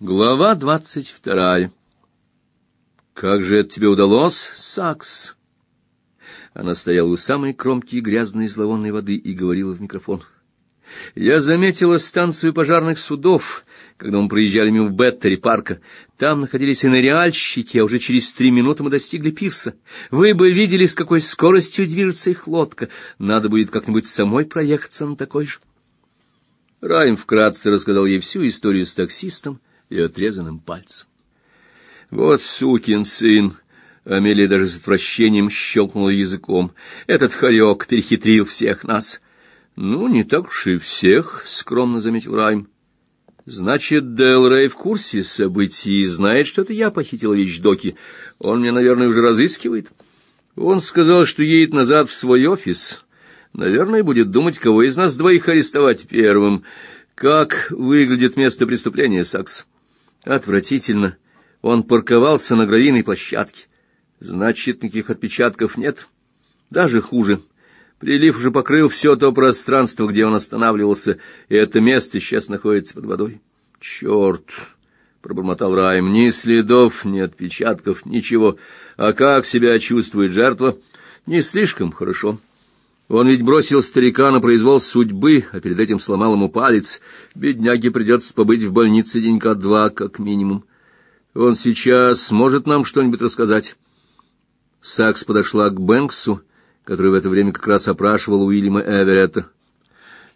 Глава двадцать вторая. Как же это тебе удалось, Сакс? Она стояла у самой кромки грязной зловонной воды и говорила в микрофон. Я заметила станцию пожарных судов, когда мы проезжали мимо Беттери парка. Там находились и ныряльщики, а уже через три минуты мы достигли пирса. Вы бы видели, с какой скоростью движется их лодка. Надо будет как-нибудь самой проехаться на такой же. Райм вкратце рассказал ей всю историю с таксистом и отрезанным пальцем. Вот сукин сын! Амелия даже с отвращением щелкнула языком. Этот хорек перехитрил всех нас. Ну, не так уж и всех, скромно заметил Райм. Значит, Дэл Рэй в курсе событий и знает, что это я похитила вещдоки. Он меня, наверное, уже разыскивает. Он сказал, что едет назад в свой офис. Наверное, будет думать, кого из нас двоих арестовать первым. Как выглядит место преступления, Сакс? Отвратительно. Он парковался на гравийной площадке. Значит, никаких отпечатков нет. Даже хуже. Прилив уже покрыл все то пространство, где он останавливался, и это место сейчас находится под водой. Черт! пробормотал Райм. Ни следов, ни отпечатков, ничего. А как себя чувствует жертва? Не слишком хорошо. Он ведь бросил старика на произвол судьбы, а перед этим сломал ему палец. Бедняге придется побыть в больнице денька два, как минимум. Он сейчас может нам что-нибудь рассказать. Сакс подошла к Бэнксу, который в это время как раз опрашивал Уильяма Эверетта.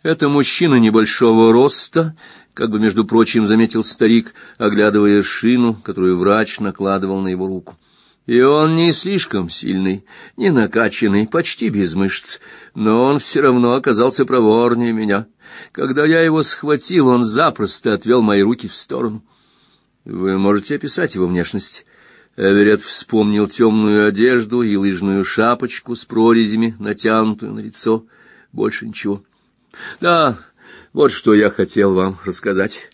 Это мужчина небольшого роста, как бы между прочим заметил старик, оглядывая шину, которую врач накладывал на его руку. И он не слишком сильный, не накачанный, почти без мышц, но он все равно оказался проворнее меня. Когда я его схватил, он запросто отвел мои руки в сторону. Вы можете описать его внешность? Эверетт вспомнил темную одежду и лыжную шапочку с прорезями, натянутую на лицо. Больше ничего. Да, вот что я хотел вам рассказать.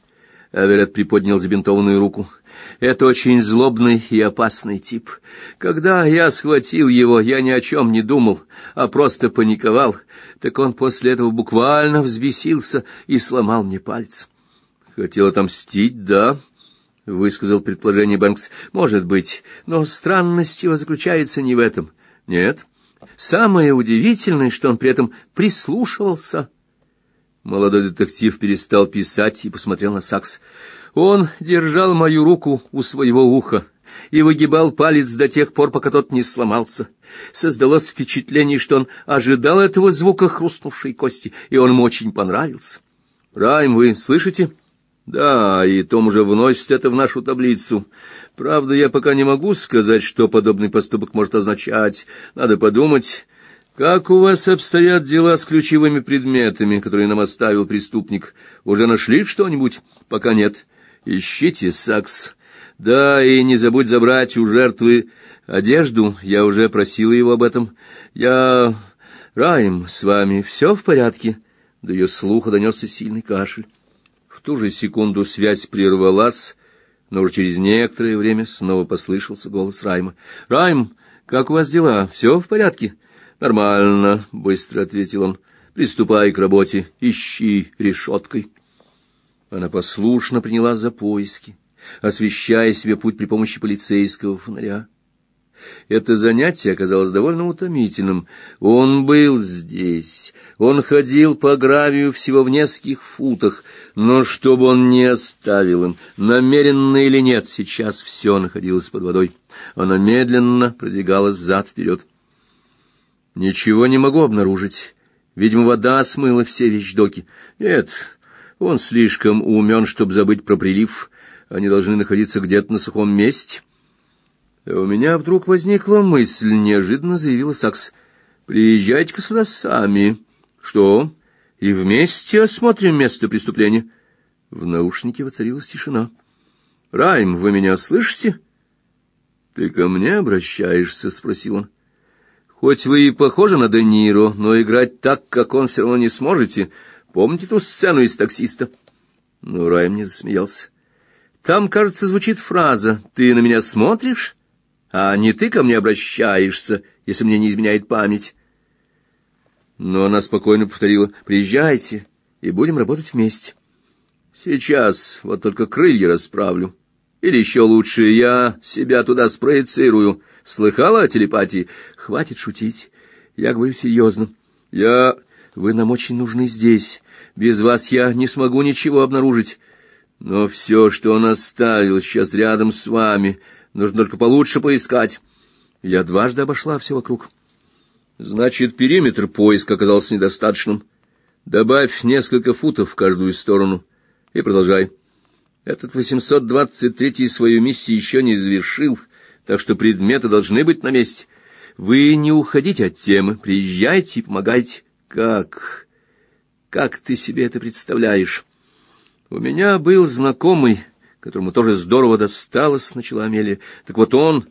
Эверетт приподнял забинтованную руку. Это очень злобный и опасный тип. Когда я схватил его, я ни о чем не думал, а просто паниковал. Так он после этого буквально взбесился и сломал мне палец. Хотел отомстить, да, высказал предположение Бэнкс. Может быть, но странность его заключается не в этом. Нет. Самое удивительное, что он при этом прислушивался. Молодой детектив перестал писать и посмотрел на Сакс. Он держал мою руку у своего уха и выгибал палец до тех пор, пока тот не сломался. Создалось впечатление, что он ожидал этого звука хрустнувшей кости, и он ему очень понравился. «Райм, вы слышите?» «Да, и Том уже вносит это в нашу таблицу. Правда, я пока не могу сказать, что подобный поступок может означать. Надо подумать». Как у вас обстоят дела с ключевыми предметами, которые нам оставил преступник? Уже нашли что-нибудь? Пока нет. Ищите сакс. Да, и не забудь забрать у жертвы одежду. Я уже просила его об этом. Я... Раим, с вами все в порядке? До ее слуха донесся сильный кашель. В ту же секунду связь прервалась, но уже через некоторое время снова послышался голос Райма. «Райм, как у вас дела? Все в порядке?» «Нормально», — быстро ответил он. «Приступай к работе, ищи решеткой». Она послушно приняла за поиски, освещая себе путь при помощи полицейского фонаря. Это занятие оказалось довольно утомительным. Он был здесь, он ходил по гравию всего в нескольких футах, но чтобы он не оставил им, намеренно или нет, сейчас все находилось под водой. Она медленно продвигалась взад-вперед. «Ничего не могу обнаружить. Видимо, вода смыла все вещдоки. Нет, он слишком умен, чтобы забыть про прилив. Они должны находиться где-то на сухом месте». У меня вдруг возникла мысль, неожиданно заявила Сакс. Приезжайте-ка сюда сами. Что? И вместе осмотрим место преступления. В наушнике воцарилась тишина. Райм, вы меня слышите? Ты ко мне обращаешься, спросил он. Хоть вы и похожи на Де но играть так, как он, все равно не сможете. Помните ту сцену из таксиста? Но Райм не засмеялся. Там, кажется, звучит фраза: "Ты на меня смотришь?" а не ты ко мне обращаешься, если мне не изменяет память. Но она спокойно повторила: "Приезжайте, и будем работать вместе". Сейчас вот только крылья расправлю. Или еще лучше, я себя туда спроецирую. Слыхала о телепатии? Хватит шутить. Я говорю серьезно. Я... Вы нам очень нужны здесь. Без вас я не смогу ничего обнаружить. Но все, что он оставил, сейчас рядом с вами. Нужно только получше поискать. Я дважды обошла все вокруг. Значит, периметр поиска оказался недостаточным. Добавь несколько футов в каждую сторону и продолжай. Этот 823-й свою миссию еще не завершил, так что предметы должны быть на месте. Вы не уходите от темы, приезжайте и помогайте. Как? Как ты себе это представляешь? У меня был знакомый, которому тоже здорово досталось, начала Амелия. Так вот он...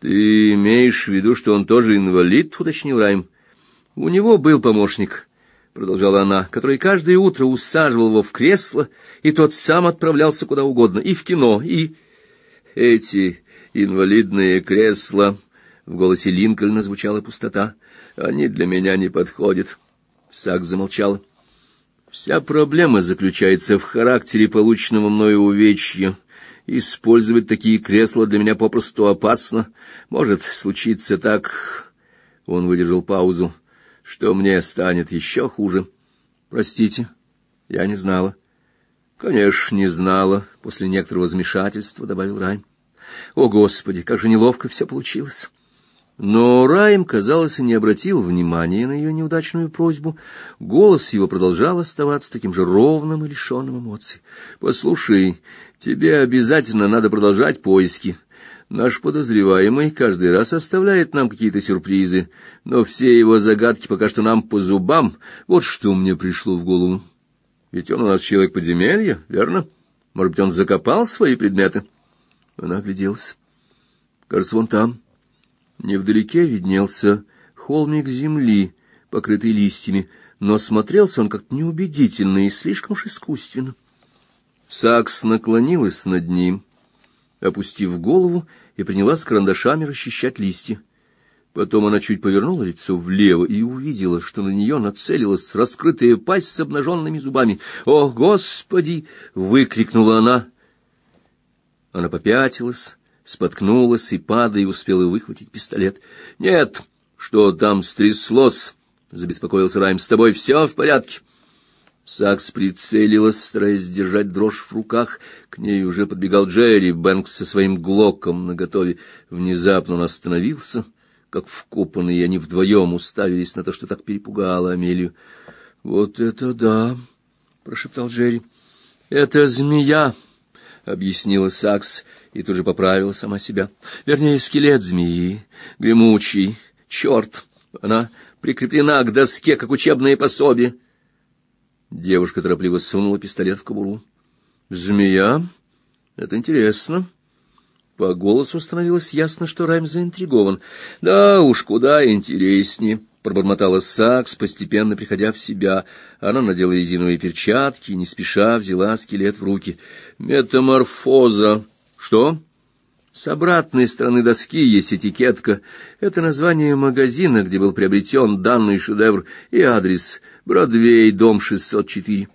Ты имеешь в виду, что он тоже инвалид, уточнил Райм. У него был помощник, продолжала она, который каждое утро усаживал его в кресло, и тот сам отправлялся куда угодно, и в кино, и эти инвалидные кресла в голосе Линкольна звучала пустота. Они для меня не подходят. Сак замолчал. Вся проблема заключается в характере полученного мною увечья. Использовать такие кресла для меня попросту опасно. Может случиться так. Он выдержал паузу, что мне станет еще хуже. Простите, я не знала. Конечно, не знала, после некоторого замешательства добавил Райм. О, господи, как же неловко все получилось. Но Райм, казалось, и не обратил внимания на ее неудачную просьбу. Голос его продолжал оставаться таким же ровным и лишенным эмоций. «Послушай, тебе обязательно надо продолжать поиски. Наш подозреваемый каждый раз оставляет нам какие-то сюрпризы, но все его загадки пока что нам по зубам. Вот что мне пришло в голову. Ведь он у нас человек подземелья, верно? Может быть, он закопал свои предметы?» Она огляделась. «Кажется, вон там». Невдалеке виднелся холмик земли, покрытый листьями, но смотрелся он как-то неубедительно и слишком уж искусственно. Сакс наклонилась над ним, опустив голову, и принялась карандашами расчищать листья. Потом она чуть повернула лицо влево и увидела, что на нее нацелилась раскрытая пасть с обнаженными зубами. «О, Господи!» — выкрикнула она. Она попятилась, споткнулась и, падая, успела выхватить пистолет. «Нет, что там стряслось?» — забеспокоился Райм. «С тобой все в порядке?» Сакс прицелилась, стараясь держать дрожь в руках. К ней уже подбегал Джерри Бэнкс со своим глоком наготове. Внезапно он остановился, как вкопанный, и они вдвоем уставились на то, что так перепугало Амелию. «Вот это да!» — прошептал Джерри. «Это змея!» — объяснила Сакс и тут же поправила сама себя. Вернее, скелет змеи, гремучий, черт. Она прикреплена к доске, как учебное пособие. Девушка торопливо сунула пистолет в кобуру. Змея? Это интересно. По голосу становилось ясно, что Райм заинтригован. Да уж, куда интереснее пробормотала Сакс, постепенно приходя в себя. Она надела резиновые перчатки и не спеша взяла скелет в руки. Метаморфоза что? С обратной стороны доски есть этикетка. Это название магазина, где был приобретен данный шедевр, и адрес Бродвей, дом 604.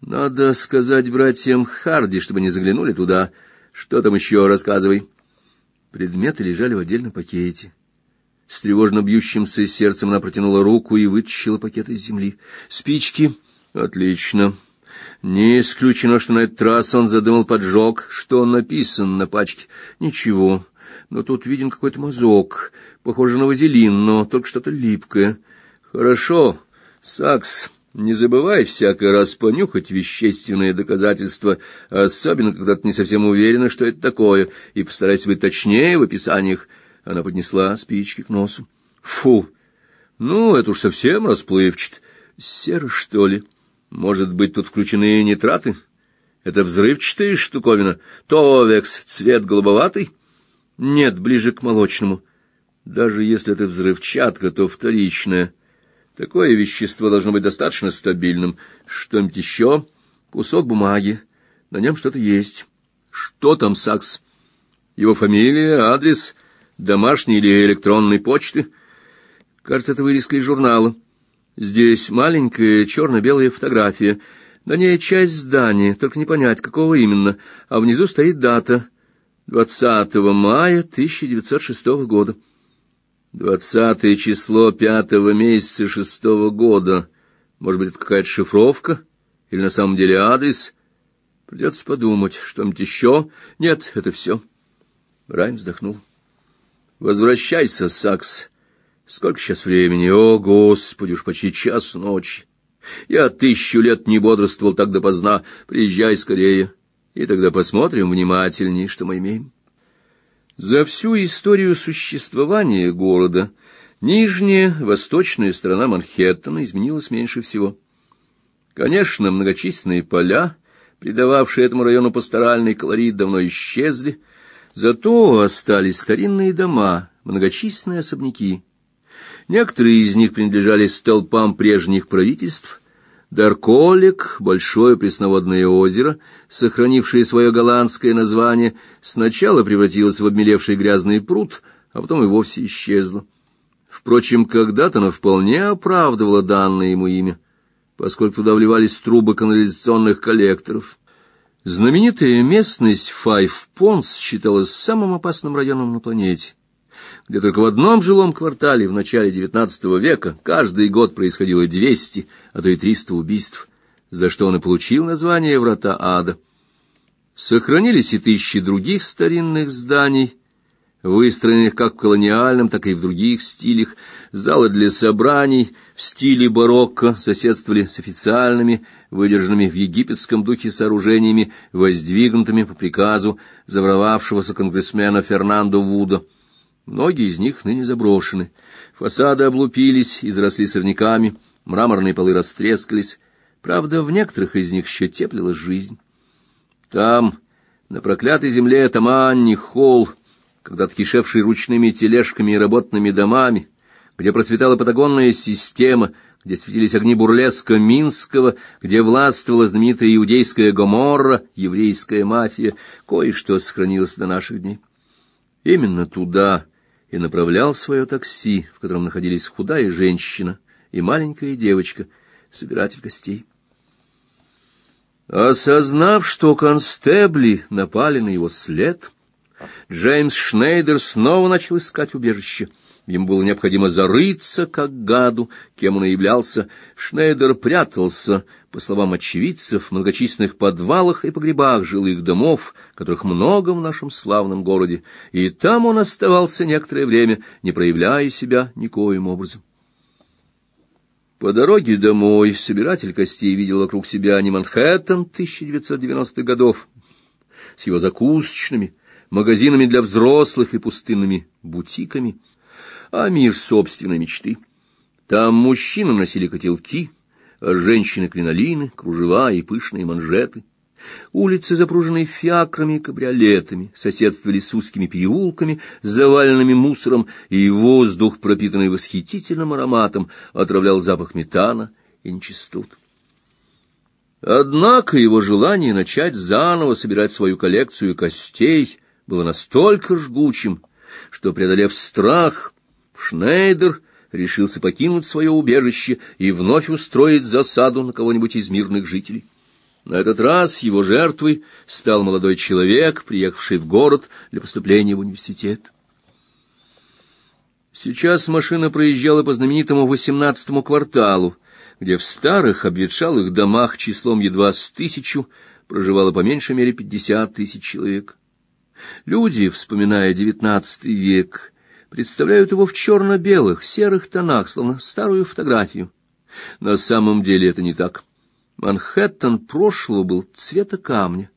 Надо сказать братьям Харди, чтобы не заглянули туда. Что там еще, рассказывай. Предметы лежали в отдельном пакете. С тревожно бьющимся сердцем она протянула руку и вытащила пакет из земли. Спички. Отлично. Не исключено, что на этот раз он задумал поджог. Что написано на пачке? Ничего. Но тут виден какой-то мазок, похоже на вазелин, но только что-то липкое. Хорошо, Сакс, не забывай всякий раз понюхать вещественные доказательства, особенно когда ты не совсем уверена, что это такое, и постарайся быть точнее в описаниях. Она поднесла спички к носу. Фу! Ну, это уж совсем расплывчат. Сера, что ли? Может быть, тут включены нитраты? Это взрывчатая штуковина. Товекс, цвет голубоватый? Нет, ближе к молочному. Даже если это взрывчатка, то вторичная. Такое вещество должно быть достаточно стабильным. Что-нибудь еще? Кусок бумаги. На нем что-то есть. Что там, Сакс? Его фамилия, адрес, домашней или электронной почты? Кажется, это вырезка из журнала. Здесь маленькая черно-белая фотография. На ней часть здания, только не понять, какого именно, а внизу стоит дата — 20 мая 1906 года. Двадцатое число пятого месяца шестого года. Может быть, это какая-то шифровка? Или на самом деле адрес? Придется подумать, что-нибудь еще. Нет, это все. Райм вздохнул. Возвращайся, Сакс. Сколько сейчас времени? О, Господи, уж почти час ночи. Я тысячу лет не бодрствовал так допоздна. Приезжай скорее, и тогда посмотрим внимательнее, что мы имеем. За всю историю существования города нижняя, восточная сторона Манхэттена изменилась меньше всего. Конечно, многочисленные поля, придававшие этому району пасторальный колорит, давно исчезли, зато остались старинные дома, многочисленные особняки, Некоторые из них принадлежали столпам прежних правительств. Дарколик, большое пресноводное озеро, сохранившее свое голландское название, сначала превратилось в обмелевший грязный пруд, а потом и вовсе исчезло. Впрочем, когда-то оно вполне оправдывало данное ему имя, поскольку туда вливались трубы канализационных коллекторов. Знаменитая местность Файв-Понс считалась самым опасным районом на планете где только в одном жилом квартале в начале XIX века каждый год происходило 200, а то и 300 убийств, за что он и получил название «Врата ада». Сохранились и тысячи других старинных зданий, выстроенных как в колониальном, так и в других стилях, залы для собраний в стиле барокко соседствовали с официальными, выдержанными в египетском духе сооружениями, воздвигнутыми по приказу заворовавшегося конгрессмена Фернандо Вуда. Многие из них ныне заброшены. Фасады облупились, изросли сорняками, мраморные полы растрескались. Правда, в некоторых из них еще теплилась жизнь. Там, на проклятой земле Таманни, холл, когда-то кишевший ручными тележками и работными домами, где процветала патагонная система, где светились огни бурлеска Минского, где властвовала знаменитая иудейская Гоморра, еврейская мафия, кое-что сохранилось до наших дней. Именно туда и направлял свое такси, в котором находились худая женщина и маленькая девочка, собиратель гостей. Осознав, что констебли напали на его след, Джеймс Шнейдер снова начал искать убежище — Ему было необходимо зарыться, как гаду, кем он и являлся. Шнейдер прятался, по словам очевидцев, в многочисленных подвалах и погребах жилых домов, которых много в нашем славном городе, и там он оставался некоторое время, не проявляя себя никоим образом. По дороге домой собиратель костей видел вокруг себя не Манхэттен 1990-х годов с его закусочными, магазинами для взрослых и пустынными бутиками — а мир собственной мечты. Там мужчины носили котелки, а женщины — кринолины, кружева и пышные манжеты. Улицы, запруженные фиакрами и кабриолетами, соседствовали с узкими переулками, заваленными мусором, и воздух, пропитанный восхитительным ароматом, отравлял запах метана и нечистот. Однако его желание начать заново собирать свою коллекцию костей было настолько жгучим, что, преодолев страх, Шнейдер решился покинуть свое убежище и вновь устроить засаду на кого-нибудь из мирных жителей. На этот раз его жертвой стал молодой человек, приехавший в город для поступления в университет. Сейчас машина проезжала по знаменитому восемнадцатому кварталу, где в старых обветшалых домах числом едва с тысячу проживало по меньшей мере пятьдесят тысяч человек. Люди, вспоминая девятнадцатый век, представляют его в черно-белых, серых тонах, словно старую фотографию. На самом деле это не так. Манхэттен прошлого был цвета камня.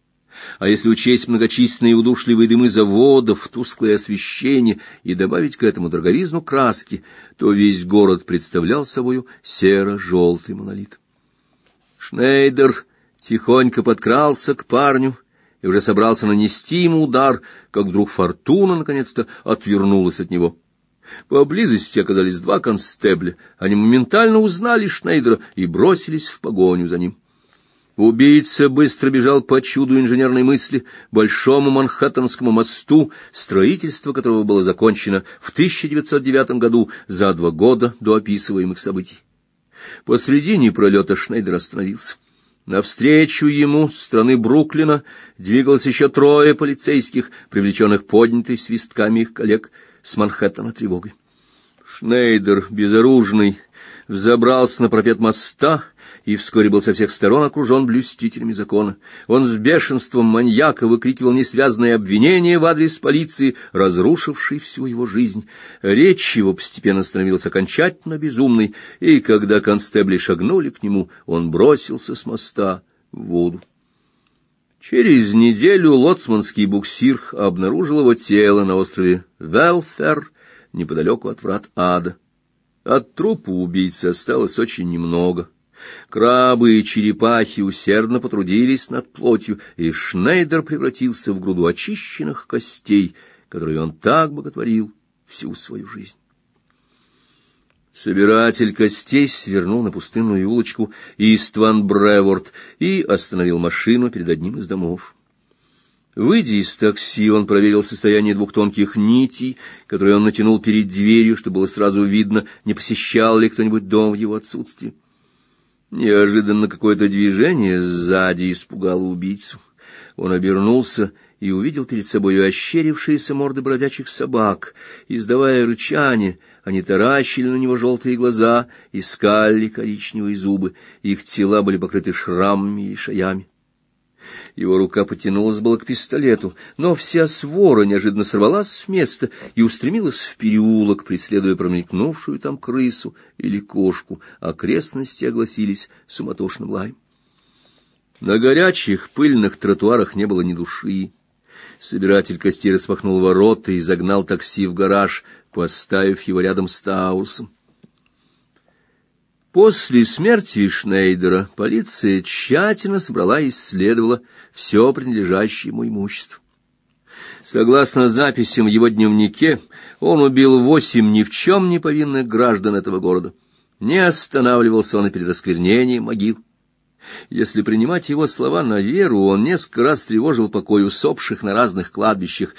А если учесть многочисленные удушливые дымы заводов, тусклое освещение и добавить к этому дороговизну краски, то весь город представлял собою серо-желтый монолит. Шнейдер тихонько подкрался к парню и уже собрался нанести ему удар, как вдруг фортуна наконец-то отвернулась от него. Поблизости оказались два констебля. Они моментально узнали Шнейдера и бросились в погоню за ним. Убийца быстро бежал по чуду инженерной мысли большому Манхэттенскому мосту, строительство которого было закончено в 1909 году за два года до описываемых событий. Посредине пролета Шнейдер остановился. Навстречу ему с стороны Бруклина двигалось еще трое полицейских, привлеченных поднятой свистками их коллег с Манхэттена тревогой. Шнейдер, безоружный, взобрался на пропет моста и вскоре был со всех сторон окружен блюстителями закона. Он с бешенством маньяка выкрикивал несвязные обвинения в адрес полиции, разрушившей всю его жизнь. Речь его постепенно становилась окончательно безумной, и когда констебли шагнули к нему, он бросился с моста в воду. Через неделю лоцманский буксир обнаружил его тело на острове Велфер, неподалеку от врат ада. От трупа убийцы осталось очень немного. Крабы и черепахи усердно потрудились над плотью, и Шнейдер превратился в груду очищенных костей, которые он так боготворил всю свою жизнь. Собиратель костей свернул на пустынную улочку Истван Бреворд и остановил машину перед одним из домов. Выйдя из такси, он проверил состояние двух тонких нитей, которые он натянул перед дверью, чтобы было сразу видно, не посещал ли кто-нибудь дом в его отсутствие. Неожиданно какое-то движение сзади испугало убийцу. Он обернулся и увидел перед собой ощерившиеся морды бродячих собак. Издавая рычание, они таращили на него желтые глаза и скалили коричневые зубы. Их тела были покрыты шрамами и шаями. Его рука потянулась было к пистолету, но вся свора неожиданно сорвалась с места и устремилась в переулок, преследуя промелькнувшую там крысу или кошку. Окрестности огласились суматошным лаем. На горячих пыльных тротуарах не было ни души. Собиратель костей распахнул ворота и загнал такси в гараж, поставив его рядом с Таурсом. После смерти Шнейдера полиция тщательно собрала и исследовала все принадлежащее ему имущество. Согласно записям в его дневнике, он убил восемь ни в чем не повинных граждан этого города. Не останавливался он и перед осквернением могил. Если принимать его слова на веру, он несколько раз тревожил покой усопших на разных кладбищах.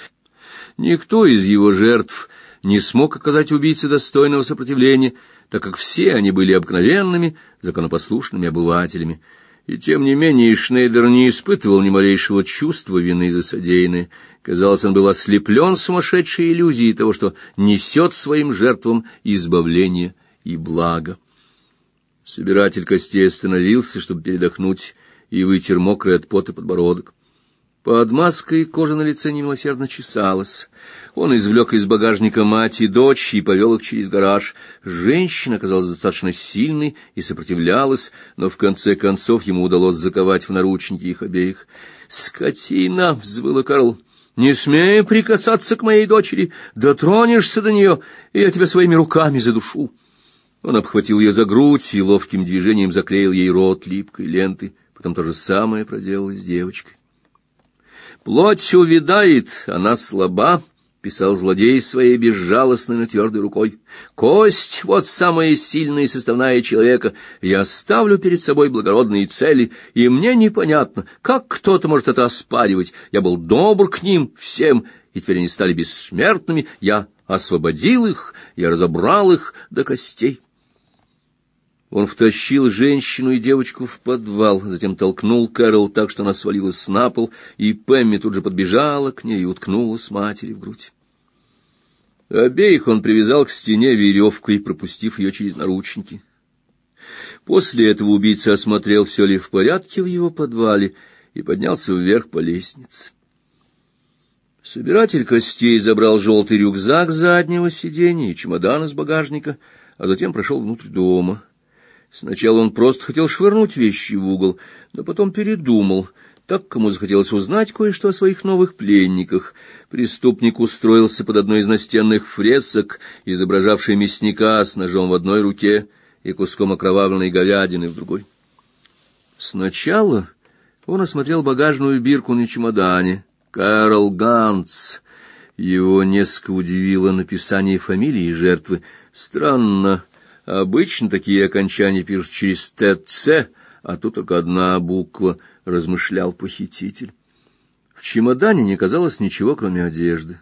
Никто из его жертв не смог оказать убийце достойного сопротивления, так как все они были обыкновенными, законопослушными обывателями. И тем не менее Шнейдер не испытывал ни малейшего чувства вины за содеянное. Казалось, он был ослеплен сумасшедшей иллюзией того, что несет своим жертвам избавление и благо. Собиратель костей остановился, чтобы передохнуть, и вытер мокрый от пота подбородок. Под маской кожа на лице немилосердно чесалась. Он извлек из багажника мать и дочь и повел их через гараж. Женщина оказалась достаточно сильной и сопротивлялась, но в конце концов ему удалось заковать в наручники их обеих. «Скотина!» — взвыла Карл. «Не смей прикасаться к моей дочери! Дотронешься до нее, и я тебя своими руками задушу!» Он обхватил ее за грудь и ловким движением заклеил ей рот липкой лентой. Потом то же самое проделал с девочкой. Плоть увядает, она слаба, — писал злодей своей безжалостной, но твердой рукой. Кость — вот самая сильная составная человека. Я ставлю перед собой благородные цели, и мне непонятно, как кто-то может это оспаривать. Я был добр к ним всем, и теперь они стали бессмертными. Я освободил их, я разобрал их до костей. Он втащил женщину и девочку в подвал, затем толкнул Кэрол так, что она свалилась на пол, и Пэмми тут же подбежала к ней и уткнулась матери в грудь. Обеих он привязал к стене веревкой, пропустив ее через наручники. После этого убийца осмотрел, все ли в порядке в его подвале, и поднялся вверх по лестнице. Собиратель костей забрал желтый рюкзак заднего сиденья и чемодан из багажника, а затем прошел внутрь дома. Сначала он просто хотел швырнуть вещи в угол, но потом передумал. Так кому захотелось узнать кое-что о своих новых пленниках. Преступник устроился под одной из настенных фресок, изображавшей мясника с ножом в одной руке и куском окровавленной говядины в другой. Сначала он осмотрел багажную бирку на чемодане. Карл Ганц. Его несколько удивило написание фамилии жертвы. Странно. Обычно такие окончания пишут через ТЦ, а тут только одна буква, размышлял похититель. В чемодане не казалось ничего, кроме одежды.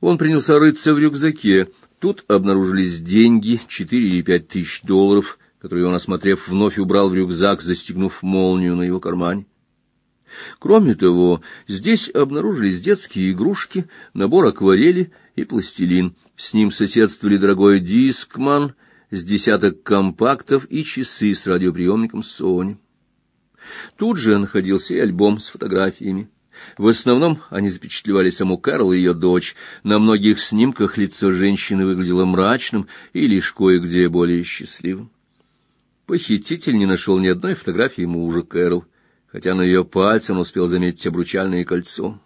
Он принялся рыться в рюкзаке. Тут обнаружились деньги, четыре или пять тысяч долларов, которую он, осмотрев, вновь убрал в рюкзак, застегнув молнию на его кармане. Кроме того, здесь обнаружились детские игрушки, набор акварели и пластилин. С ним соседствовали дорогой дискман с десяток компактов и часы с радиоприемником Sony. Тут же находился и альбом с фотографиями. В основном они запечатлевали саму Карл и ее дочь. На многих снимках лицо женщины выглядело мрачным и лишь кое-где более счастливым. Похититель не нашел ни одной фотографии мужа Кэрол, хотя на ее пальце он успел заметить обручальное кольцо.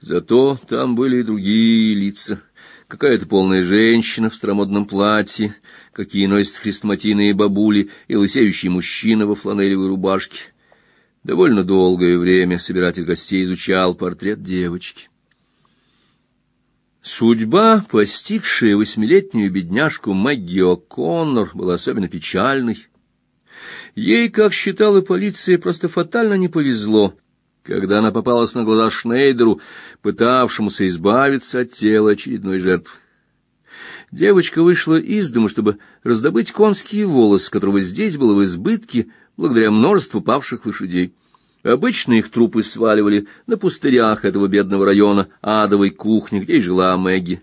Зато там были и другие лица. Какая-то полная женщина в старомодном платье, какие носят хрестоматийные бабули, и лысеющий мужчина во фланелевой рубашке. Довольно долгое время собиратель гостей изучал портрет девочки. Судьба, постигшая восьмилетнюю бедняжку Мэгги О'Коннор, была особенно печальной. Ей, как считала полиция, просто фатально не повезло, когда она попалась на глаза Шнейдеру, пытавшемуся избавиться от тела очередной жертвы. Девочка вышла из дома, чтобы раздобыть конские волосы, которого здесь было в избытке, благодаря множеству павших лошадей. Обычно их трупы сваливали на пустырях этого бедного района, адовой кухни, где и жила Мэгги.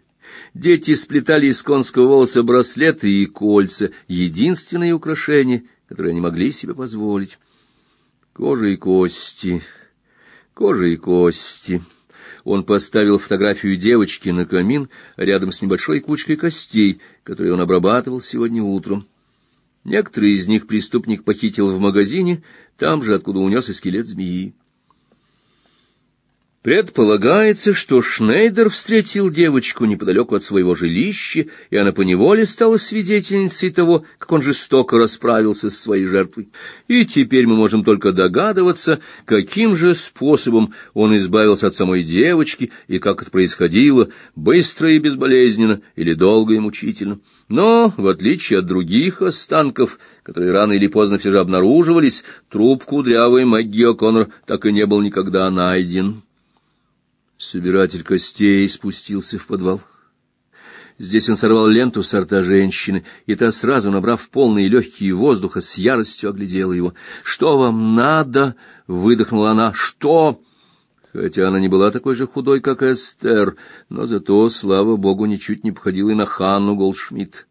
Дети сплетали из конского волоса браслеты и кольца, единственные украшения, которые они могли себе позволить. Кожа и кости, кожа и кости. Он поставил фотографию девочки на камин рядом с небольшой кучкой костей, которые он обрабатывал сегодня утром. Некоторые из них преступник похитил в магазине, там же, откуда унес и скелет змеи. Предполагается, что Шнейдер встретил девочку неподалеку от своего жилища, и она поневоле стала свидетельницей того, как он жестоко расправился с своей жертвой. И теперь мы можем только догадываться, каким же способом он избавился от самой девочки, и как это происходило, быстро и безболезненно, или долго и мучительно. Но, в отличие от других останков, которые рано или поздно все же обнаруживались, труп кудрявой Мэгги О'Коннор так и не был никогда найден. Собиратель костей спустился в подвал. Здесь он сорвал ленту с рта женщины, и та, сразу набрав полные легкие воздуха, с яростью оглядела его. «Что вам надо?» — выдохнула она. «Что?» Хотя она не была такой же худой, как Эстер, но зато, слава богу, ничуть не походила и на Ханну Голдшмидт.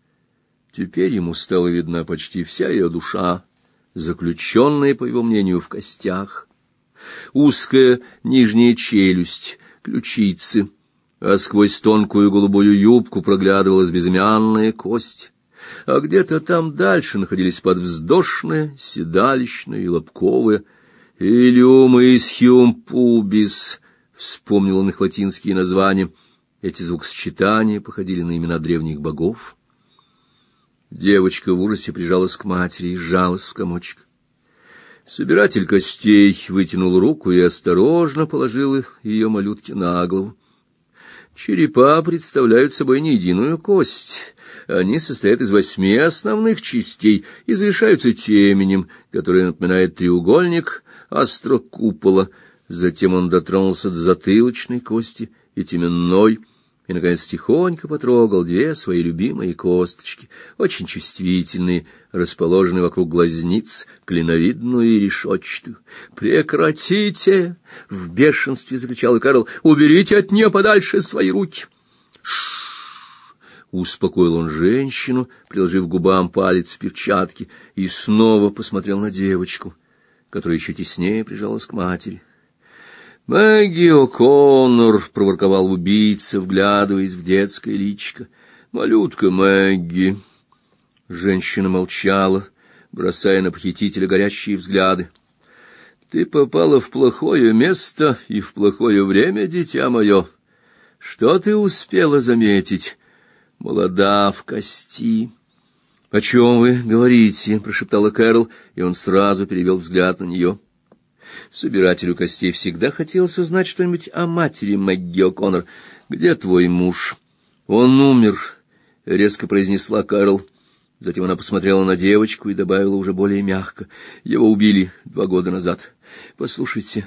Теперь ему стала видна почти вся ее душа, заключенная, по его мнению, в костях. Узкая нижняя челюсть, ключицы, а сквозь тонкую голубую юбку проглядывалась безымянная кость, а где-то там дальше находились подвздошные, седалищные и лобковые, «Илиум исхиум пубис», — вспомнил он их латинские названия. Эти звукосочетания походили на имена древних богов. Девочка в ужасе прижалась к матери и сжалась в комочек. Собиратель костей вытянул руку и осторожно положил ее малютке на голову. Черепа представляют собой не единую кость. Они состоят из восьми основных частей и завершаются теменем, который напоминает треугольник острокупола. Затем он дотронулся до затылочной кости и теменной, и, наконец, тихонько потрогал две свои любимые косточки, очень чувствительные, расположенные вокруг глазниц, клиновидную и решетчатую. «Прекратите!» — в бешенстве закричал Карл. «Уберите от нее подальше свои руки!» «Ш-ш-ш!» Успокоил он женщину, приложив губам палец в перчатке, и снова посмотрел на девочку, которая еще теснее прижалась к матери. «Мэгги О'Коннор!» — проворковал убийца, вглядываясь в детское личико. «Малютка Мэгги!» Женщина молчала, бросая на похитителя горящие взгляды. «Ты попала в плохое место и в плохое время, дитя мое. Что ты успела заметить? Молода в кости». «О чем вы говорите?» — прошептала Кэрол, и он сразу перевел взгляд на нее. Собирателю костей всегда хотелось узнать что-нибудь о матери Мэгги О'Коннор. «Где твой муж?» «Он умер», — резко произнесла Карл. Затем она посмотрела на девочку и добавила уже более мягко. «Его убили два года назад. Послушайте,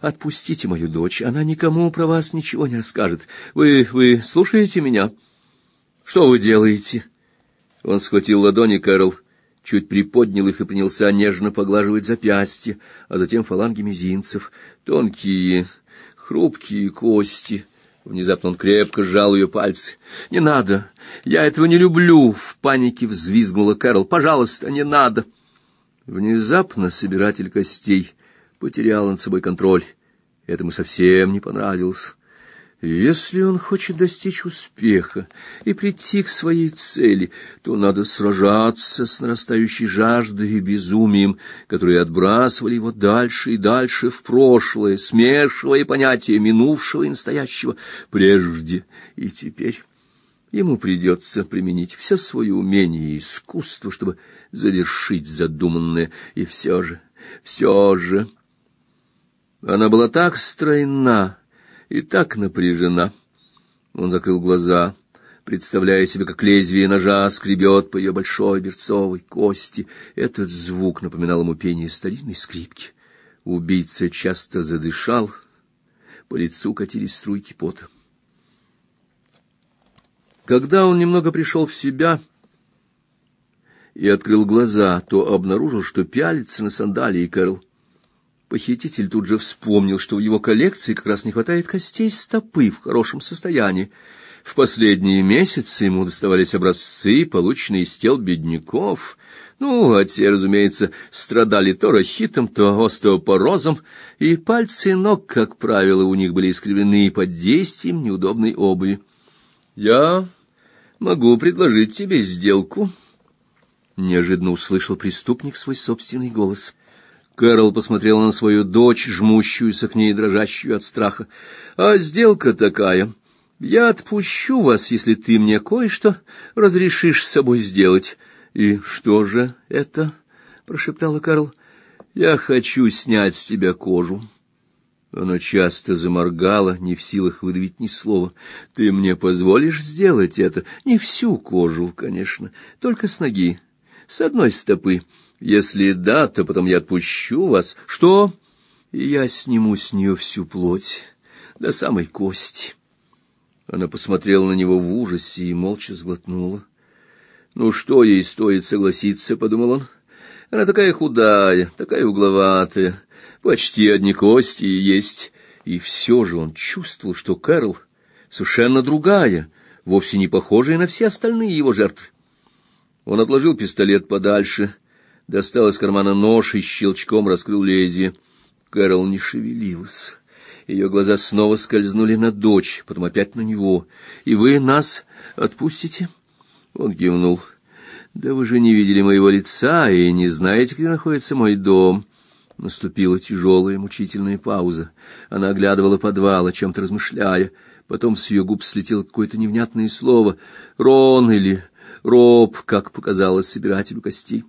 отпустите мою дочь. Она никому про вас ничего не расскажет. Вы... вы слушаете меня? Что вы делаете?» Он схватил ладони Кэрол чуть приподнял их и принялся нежно поглаживать запястья, а затем фаланги мизинцев, тонкие, хрупкие кости. Внезапно он крепко сжал ее пальцы. «Не надо! Я этого не люблю!» — в панике взвизгнула Кэрол. «Пожалуйста, не надо!» Внезапно собиратель костей потерял над собой контроль. Это ему совсем не понравилось. Если он хочет достичь успеха и прийти к своей цели, то надо сражаться с нарастающей жаждой и безумием, которые отбрасывали его дальше и дальше в прошлое, смешивая понятия минувшего и настоящего прежде и теперь. Ему придется применить все свое умение и искусство, чтобы завершить задуманное, и все же, все же... Она была так стройна, и так напряжена. Он закрыл глаза, представляя себе, как лезвие ножа скребет по ее большой берцовой кости. Этот звук напоминал ему пение старинной скрипки. Убийца часто задышал, по лицу катились струйки пота. Когда он немного пришел в себя и открыл глаза, то обнаружил, что пялится на сандалии Кэрол. Похититель тут же вспомнил, что в его коллекции как раз не хватает костей стопы в хорошем состоянии. В последние месяцы ему доставались образцы, полученные из тел бедняков. Ну, а те, разумеется, страдали то рахитом, то остеопорозом, и пальцы ног, как правило, у них были искривлены под действием неудобной обуви. «Я могу предложить тебе сделку», — неожиданно услышал преступник свой собственный голос. Кэрол посмотрела на свою дочь, жмущуюся к ней, дрожащую от страха. «А сделка такая. Я отпущу вас, если ты мне кое-что разрешишь с собой сделать». «И что же это?» — прошептала Кэрол. «Я хочу снять с тебя кожу». Она часто заморгала, не в силах выдавить ни слова. «Ты мне позволишь сделать это? Не всю кожу, конечно, только с ноги, с одной стопы». Если да, то потом я отпущу вас. Что? Я сниму с нее всю плоть, до самой кости. Она посмотрела на него в ужасе и молча сглотнула. Ну что ей стоит согласиться, подумал он. Она такая худая, такая угловатая, почти одни кости и есть. И все же он чувствовал, что Кэрол совершенно другая, вовсе не похожая на все остальные его жертвы. Он отложил пистолет подальше достал из кармана нож и щелчком раскрыл лезвие. Кэрол не шевелилась. Ее глаза снова скользнули на дочь, потом опять на него. «И вы нас отпустите?» Он кивнул. «Да вы же не видели моего лица и не знаете, где находится мой дом». Наступила тяжелая мучительная пауза. Она оглядывала подвал, о чем-то размышляя. Потом с ее губ слетело какое-то невнятное слово. «Рон» или «Роб», как показалось собирателю костей.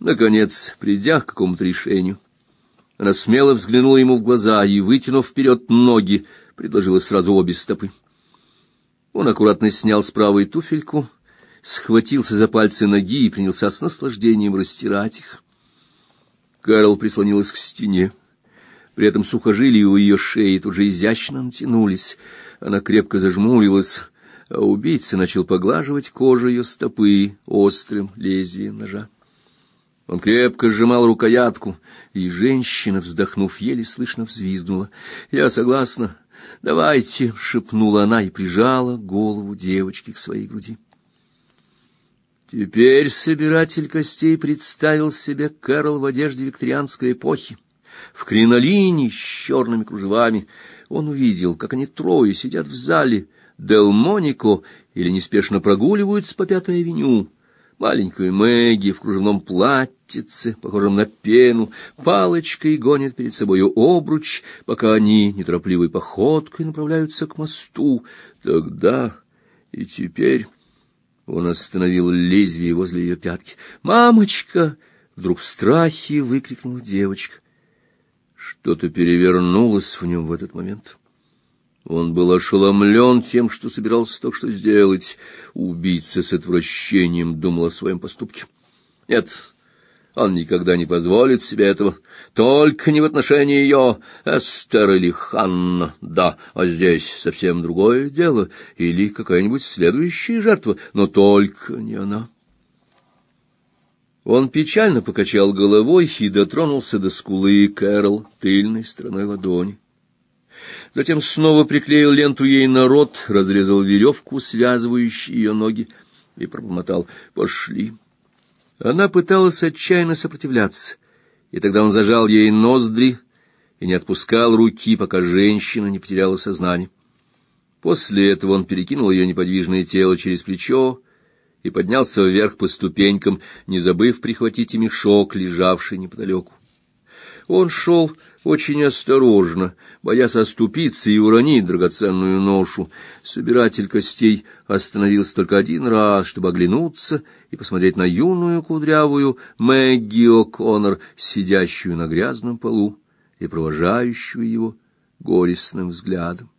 Наконец, придя к какому-то решению, она смело взглянула ему в глаза и, вытянув вперед ноги, предложила сразу обе стопы. Он аккуратно снял с правой туфельку, схватился за пальцы ноги и принялся с наслаждением растирать их. Карл прислонилась к стене. При этом сухожилия у ее шеи тут же изящно натянулись. Она крепко зажмурилась, а убийца начал поглаживать кожу ее стопы острым лезвием ножа. Он крепко сжимал рукоятку, и женщина, вздохнув, еле слышно взвизгнула. «Я согласна. Давайте», — шепнула она и прижала голову девочки к своей груди. Теперь собиратель костей представил себе Кэрол в одежде викторианской эпохи, в кринолине с черными кружевами. Он увидел, как они трое сидят в зале Делмонико или неспешно прогуливаются по Пятой авеню. Маленькая Мэгги в кружевном платьице, похожем на пену, палочкой гонит перед собою обруч, пока они неторопливой походкой направляются к мосту. Тогда и теперь он остановил лезвие возле ее пятки. «Мамочка!» — вдруг в страхе выкрикнула девочка. Что-то перевернулось в нем в этот момент. Он был ошеломлен тем, что собирался только что сделать. Убийца с отвращением думал о своем поступке. Нет, он никогда не позволит себе этого. Только не в отношении ее, Эстер или Ханна, да, а здесь совсем другое дело, или какая-нибудь следующая жертва, но только не она. Он печально покачал головой и дотронулся до скулы Кэрол тыльной стороной ладони. Затем снова приклеил ленту ей на рот, разрезал веревку, связывающую ее ноги, и пробормотал «Пошли». Она пыталась отчаянно сопротивляться, и тогда он зажал ей ноздри и не отпускал руки, пока женщина не потеряла сознание. После этого он перекинул ее неподвижное тело через плечо и поднялся вверх по ступенькам, не забыв прихватить и мешок, лежавший неподалеку. Он шел очень осторожно, боясь оступиться и уронить драгоценную ношу. Собиратель костей остановился только один раз, чтобы оглянуться и посмотреть на юную кудрявую Мэгги О'Коннор, сидящую на грязном полу и провожающую его горестным взглядом.